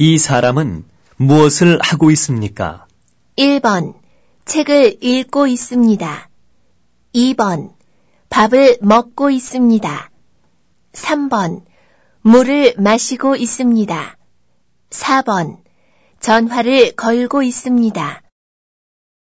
이 사람은 무엇을 하고 있습니까? 1번. 책을 읽고 있습니다. 2번. 밥을 먹고 있습니다. 3번. 물을 마시고 있습니다. 4번. 전화를 걸고 있습니다.